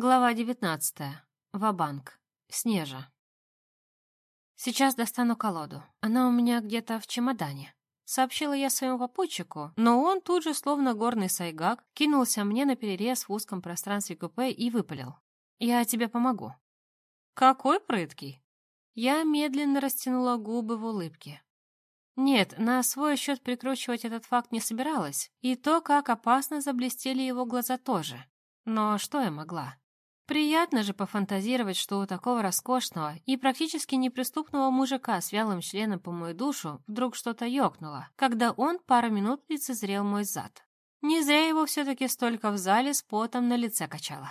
Глава девятнадцатая. Вабанк. Снежа. Сейчас достану колоду. Она у меня где-то в чемодане. Сообщила я своему попутчику, но он тут же, словно горный сайгак, кинулся мне на перерез в узком пространстве купе и выпалил. «Я тебе помогу». «Какой прыткий?» Я медленно растянула губы в улыбке. Нет, на свой счет прикручивать этот факт не собиралась, и то, как опасно заблестели его глаза тоже. Но что я могла? Приятно же пофантазировать, что у такого роскошного и практически неприступного мужика с вялым членом по мою душу вдруг что-то ёкнуло, когда он пару минут лицезрел мой зад. Не зря его все-таки столько в зале с потом на лице качало.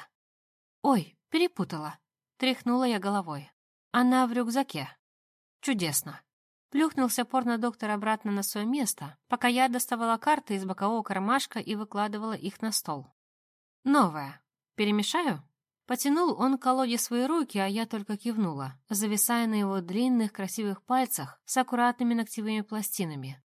«Ой, перепутала», — тряхнула я головой. «Она в рюкзаке». «Чудесно». Плюхнулся порно-доктор обратно на свое место, пока я доставала карты из бокового кармашка и выкладывала их на стол. «Новая. Перемешаю?» Потянул он к колоде свои руки, а я только кивнула, зависая на его длинных красивых пальцах с аккуратными ногтевыми пластинами.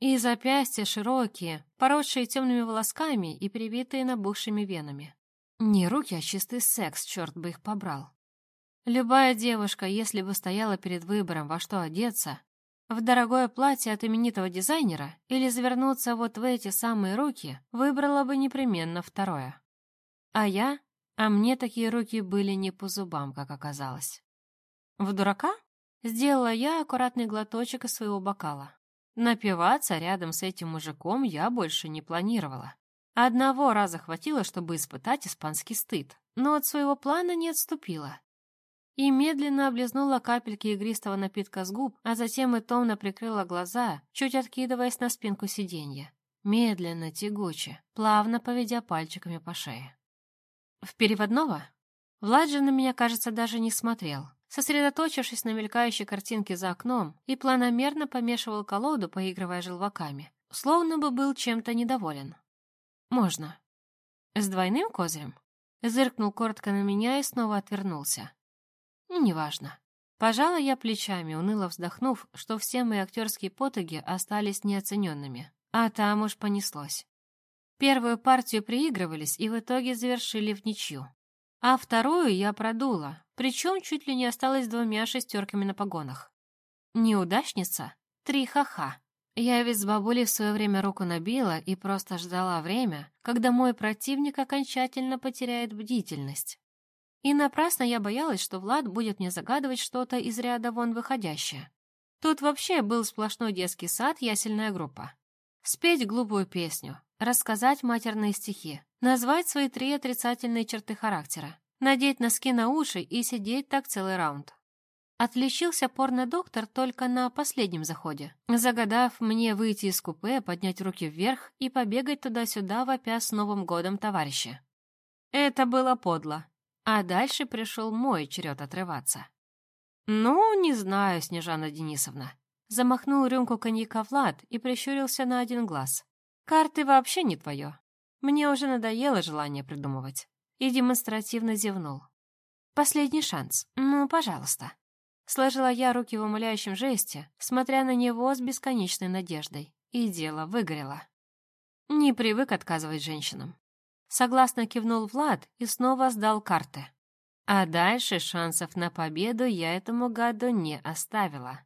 И запястья широкие, поросшие темными волосками и привитые набухшими венами. Не руки, а чистый секс, черт бы их побрал. Любая девушка, если бы стояла перед выбором, во что одеться, в дорогое платье от именитого дизайнера или завернуться вот в эти самые руки, выбрала бы непременно второе. А я а мне такие руки были не по зубам, как оказалось. В дурака? Сделала я аккуратный глоточек из своего бокала. Напиваться рядом с этим мужиком я больше не планировала. Одного раза хватило, чтобы испытать испанский стыд, но от своего плана не отступила. И медленно облизнула капельки игристого напитка с губ, а затем и томно прикрыла глаза, чуть откидываясь на спинку сиденья. Медленно, тягуче, плавно поведя пальчиками по шее. В переводного? Влад же на меня, кажется, даже не смотрел, сосредоточившись на мелькающей картинке за окном и планомерно помешивал колоду, поигрывая желваками, словно бы был чем-то недоволен. «Можно». «С двойным козырем?» Зыркнул коротко на меня и снова отвернулся. «Неважно». Пожала я плечами, уныло вздохнув, что все мои актерские потуги остались неоцененными. А там уж понеслось. Первую партию приигрывались и в итоге завершили в ничью. А вторую я продула, причем чуть ли не осталась двумя шестерками на погонах. Неудачница? Три ха-ха. Я ведь с бабулей в свое время руку набила и просто ждала время, когда мой противник окончательно потеряет бдительность. И напрасно я боялась, что Влад будет мне загадывать что-то из ряда вон выходящее. Тут вообще был сплошной детский сад, ясельная группа. Спеть глупую песню, рассказать матерные стихи, назвать свои три отрицательные черты характера, надеть носки на уши и сидеть так целый раунд. Отличился порно-доктор только на последнем заходе, загадав мне выйти из купе, поднять руки вверх и побегать туда-сюда, вопя с Новым годом товарища. Это было подло. А дальше пришел мой черед отрываться. «Ну, не знаю, Снежана Денисовна». Замахнул рюмку коньяка Влад и прищурился на один глаз. Карты вообще не твое. Мне уже надоело желание придумывать. И демонстративно зевнул. Последний шанс. Ну, пожалуйста. Сложила я руки в умоляющем жесте, смотря на него с бесконечной надеждой. И дело выгорело. Не привык отказывать женщинам. Согласно кивнул Влад и снова сдал карты. А дальше шансов на победу я этому гаду не оставила.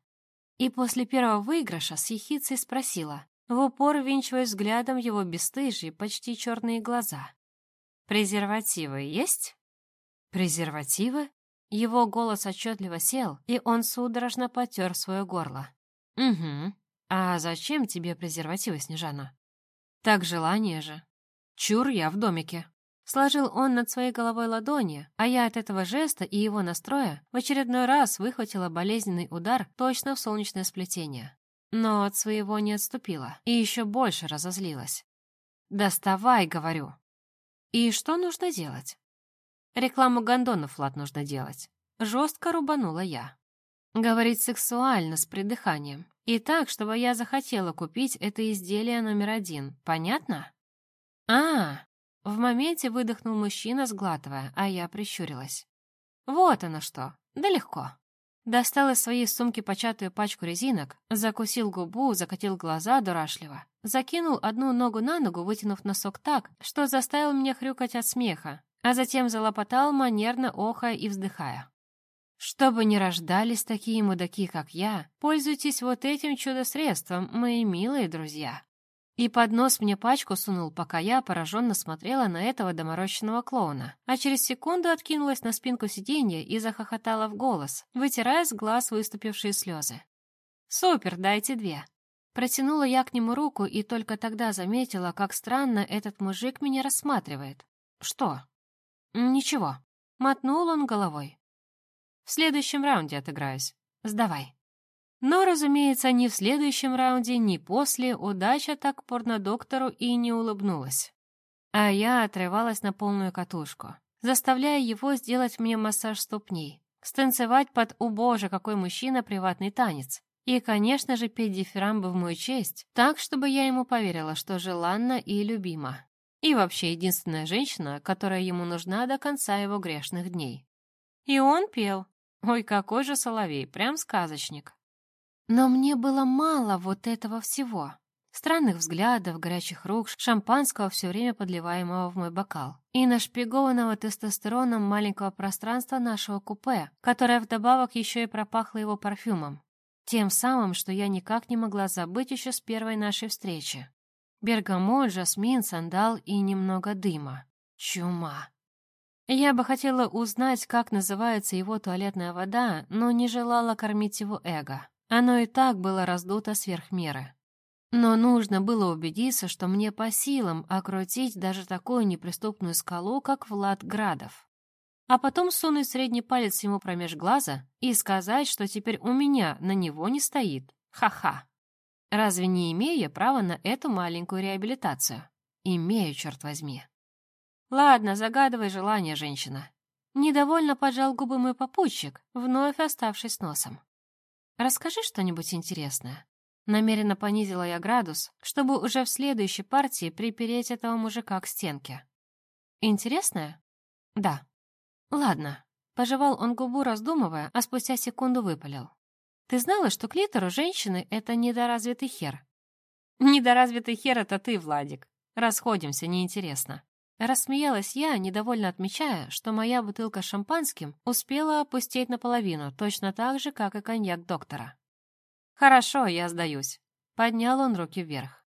И после первого выигрыша с ехицей спросила, в упор винчивая взглядом его бесстыжие, почти черные глаза. «Презервативы есть?» «Презервативы?» Его голос отчетливо сел, и он судорожно потер свое горло. «Угу. А зачем тебе презервативы, Снежана?» «Так желание же. Чур я в домике». Сложил он над своей головой ладони, а я от этого жеста и его настроя в очередной раз выхватила болезненный удар точно в солнечное сплетение но от своего не отступила и еще больше разозлилась. «Доставай», — говорю. «И что нужно делать?» «Рекламу гондонов, Влад, нужно делать». Жестко рубанула я. Говорить сексуально, с придыханием. И так, чтобы я захотела купить это изделие номер один. Понятно? а В моменте выдохнул мужчина, сглатывая, а я прищурилась. «Вот оно что. Да легко». Достал из своей сумки початую пачку резинок, закусил губу, закатил глаза дурашливо. Закинул одну ногу на ногу, вытянув носок так, что заставил меня хрюкать от смеха, а затем залопотал, манерно охая и вздыхая. Чтобы не рождались такие мудаки, как я, пользуйтесь вот этим чудо-средством, мои милые друзья. И под нос мне пачку сунул, пока я пораженно смотрела на этого доморощенного клоуна, а через секунду откинулась на спинку сиденья и захохотала в голос, вытирая с глаз выступившие слезы. «Супер, дайте две!» Протянула я к нему руку и только тогда заметила, как странно этот мужик меня рассматривает. «Что?» «Ничего». Мотнул он головой. «В следующем раунде отыграюсь. Сдавай». Но, разумеется, ни в следующем раунде, ни после удача так порнодоктору и не улыбнулась. А я отрывалась на полную катушку, заставляя его сделать мне массаж ступней, станцевать под «О боже, какой мужчина!» приватный танец. И, конечно же, петь дифирамбы в мою честь, так, чтобы я ему поверила, что желанна и любима. И вообще единственная женщина, которая ему нужна до конца его грешных дней. И он пел. Ой, какой же соловей, прям сказочник. Но мне было мало вот этого всего. Странных взглядов, горячих рук, шампанского все время подливаемого в мой бокал. И нашпигованного тестостероном маленького пространства нашего купе, которое вдобавок еще и пропахло его парфюмом. Тем самым, что я никак не могла забыть еще с первой нашей встречи. Бергамот, жасмин, сандал и немного дыма. Чума. Я бы хотела узнать, как называется его туалетная вода, но не желала кормить его эго. Оно и так было раздуто сверх меры. Но нужно было убедиться, что мне по силам окрутить даже такую неприступную скалу, как Влад Градов. А потом сунуть средний палец ему промеж глаза и сказать, что теперь у меня на него не стоит. Ха-ха. Разве не имею я права на эту маленькую реабилитацию? Имею, черт возьми. Ладно, загадывай желание, женщина. Недовольно поджал губы мой попутчик, вновь оставшись носом. Расскажи что-нибудь интересное. Намеренно понизила я градус, чтобы уже в следующей партии припереть этого мужика к стенке. Интересное? Да. Ладно. Пожевал он губу, раздумывая, а спустя секунду выпалил. Ты знала, что клитор у женщины — это недоразвитый хер? Недоразвитый хер — это ты, Владик. Расходимся, неинтересно. Рассмеялась я, недовольно отмечая, что моя бутылка шампанским успела опустить наполовину, точно так же, как и коньяк доктора. «Хорошо, я сдаюсь». Поднял он руки вверх.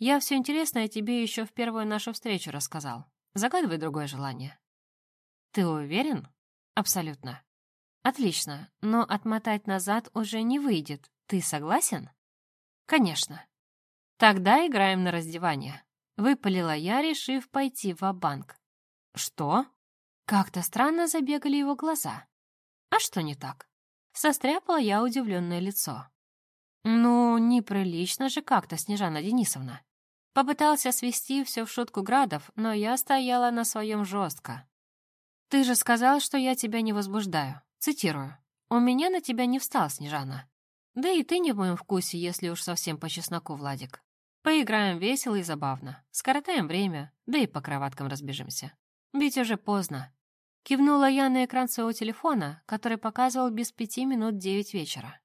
«Я все интересное тебе еще в первую нашу встречу рассказал. Загадывай другое желание». «Ты уверен?» «Абсолютно. Отлично, но отмотать назад уже не выйдет. Ты согласен? Конечно. Тогда играем на раздевание. Выпалила я, решив пойти в банк Что? Как-то странно забегали его глаза. А что не так? Состряпала я удивленное лицо. Ну, неприлично же как-то, Снежана Денисовна. Попытался свести все в шутку градов, но я стояла на своем жестко. Ты же сказал, что я тебя не возбуждаю. Цитирую. «У меня на тебя не встал, Снежана. Да и ты не в моем вкусе, если уж совсем по чесноку, Владик. Поиграем весело и забавно, скоротаем время, да и по кроваткам разбежимся. Ведь уже поздно». Кивнула я на экран своего телефона, который показывал без пяти минут девять вечера.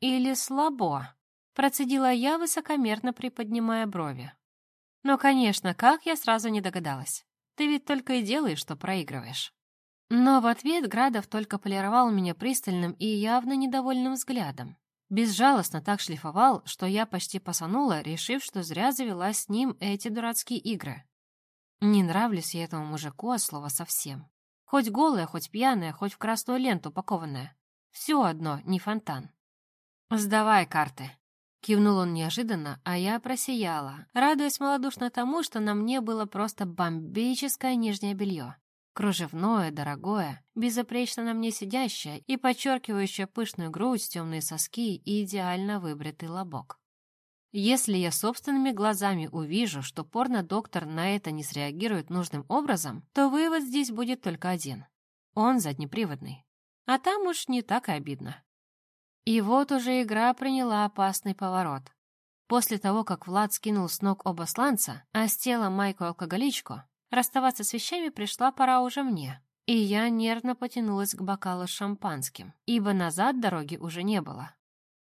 «Или слабо?» — процедила я, высокомерно приподнимая брови. «Ну, конечно, как я сразу не догадалась. Ты ведь только и делаешь, что проигрываешь». Но в ответ Градов только полировал меня пристальным и явно недовольным взглядом. Безжалостно так шлифовал, что я почти посанула, решив, что зря завела с ним эти дурацкие игры. Не нравлюсь я этому мужику от слова совсем. Хоть голая, хоть пьяная, хоть в красную ленту упакованная. Все одно, не фонтан. «Сдавай карты», — кивнул он неожиданно, а я просияла, радуясь малодушно тому, что на мне было просто бомбическое нижнее белье. Кружевное, дорогое, безупречно на мне сидящее и подчеркивающее пышную грудь, темные соски и идеально выбритый лобок. Если я собственными глазами увижу, что порно-доктор на это не среагирует нужным образом, то вывод здесь будет только один. Он заднеприводный. А там уж не так и обидно. И вот уже игра приняла опасный поворот. После того, как Влад скинул с ног оба сланца, а с тела Майку-алкоголичку, Расставаться с вещами пришла пора уже мне, и я нервно потянулась к бокалу с шампанским, ибо назад дороги уже не было.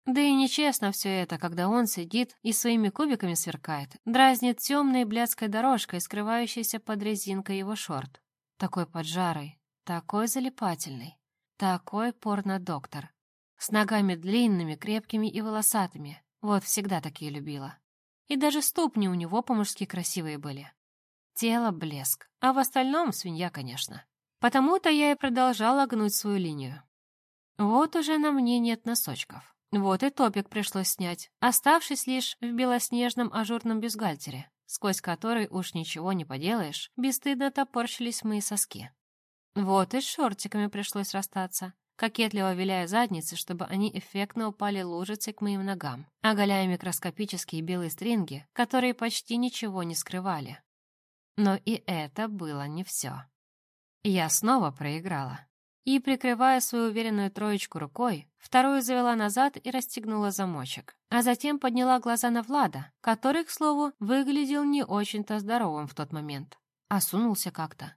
Да и нечестно все это, когда он сидит и своими кубиками сверкает, дразнит темной блядской дорожкой, скрывающейся под резинкой его шорт. Такой поджарый, такой залипательный, такой порно-доктор. С ногами длинными, крепкими и волосатыми. Вот всегда такие любила. И даже ступни у него по-мужски красивые были. Тело — блеск, а в остальном — свинья, конечно. Потому-то я и продолжала гнуть свою линию. Вот уже на мне нет носочков. Вот и топик пришлось снять, оставшись лишь в белоснежном ажурном бюстгальтере, сквозь который уж ничего не поделаешь, бесстыдно топорщились мои соски. Вот и с шортиками пришлось расстаться, кокетливо виляя задницы, чтобы они эффектно упали лужицей к моим ногам, оголяя микроскопические белые стринги, которые почти ничего не скрывали. Но и это было не все. Я снова проиграла. И, прикрывая свою уверенную троечку рукой, вторую завела назад и расстегнула замочек. А затем подняла глаза на Влада, который, к слову, выглядел не очень-то здоровым в тот момент. Осунулся как-то.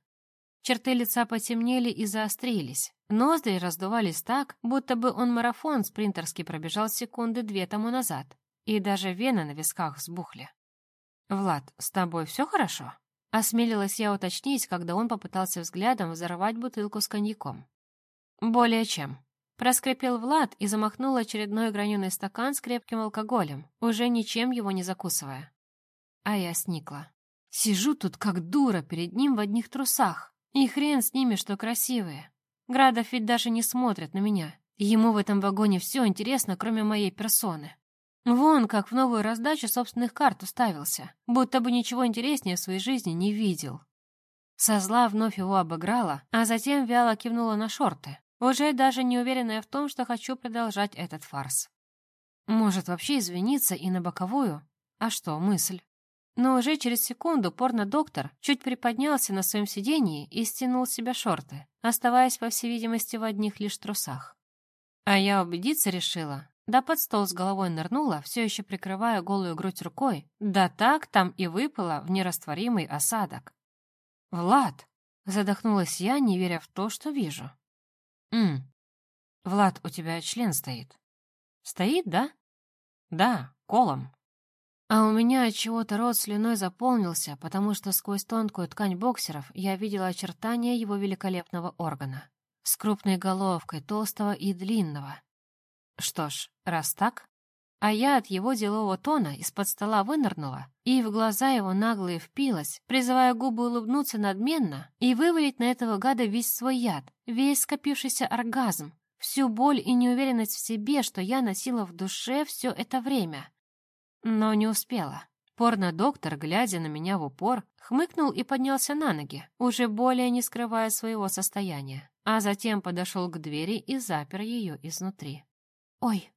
Черты лица потемнели и заострились. Ноздри раздувались так, будто бы он марафон спринтерский пробежал секунды две тому назад. И даже вены на висках взбухли. «Влад, с тобой все хорошо?» Осмелилась я уточнить, когда он попытался взглядом взорвать бутылку с коньяком. «Более чем». Проскрипел Влад и замахнул очередной граненый стакан с крепким алкоголем, уже ничем его не закусывая. А я сникла. Сижу тут как дура перед ним в одних трусах. И хрен с ними, что красивые. Градов ведь даже не смотрит на меня. Ему в этом вагоне все интересно, кроме моей персоны. Вон как в новую раздачу собственных карт уставился, будто бы ничего интереснее в своей жизни не видел. Со зла вновь его обыграла, а затем вяло кивнула на шорты, уже даже не уверенная в том, что хочу продолжать этот фарс. Может, вообще извиниться и на боковую? А что, мысль? Но уже через секунду порно-доктор чуть приподнялся на своем сиденье и стянул с себя шорты, оставаясь, по всей видимости, в одних лишь трусах. А я убедиться решила, да под стол с головой нырнула, все еще прикрывая голую грудь рукой, да так там и выпала в нерастворимый осадок. «Влад!» — задохнулась я, не веря в то, что вижу. «М, Влад, у тебя член стоит». «Стоит, да?» «Да, колом». А у меня от чего-то рот слюной заполнился, потому что сквозь тонкую ткань боксеров я видела очертания его великолепного органа. С крупной головкой, толстого и длинного. Что ж, раз так... А я от его делового тона из-под стола вынырнула и в глаза его наглые впилась, призывая губы улыбнуться надменно и вывалить на этого гада весь свой яд, весь скопившийся оргазм, всю боль и неуверенность в себе, что я носила в душе все это время. Но не успела. Порно-доктор, глядя на меня в упор, хмыкнул и поднялся на ноги, уже более не скрывая своего состояния, а затем подошел к двери и запер ее изнутри. «Ой!»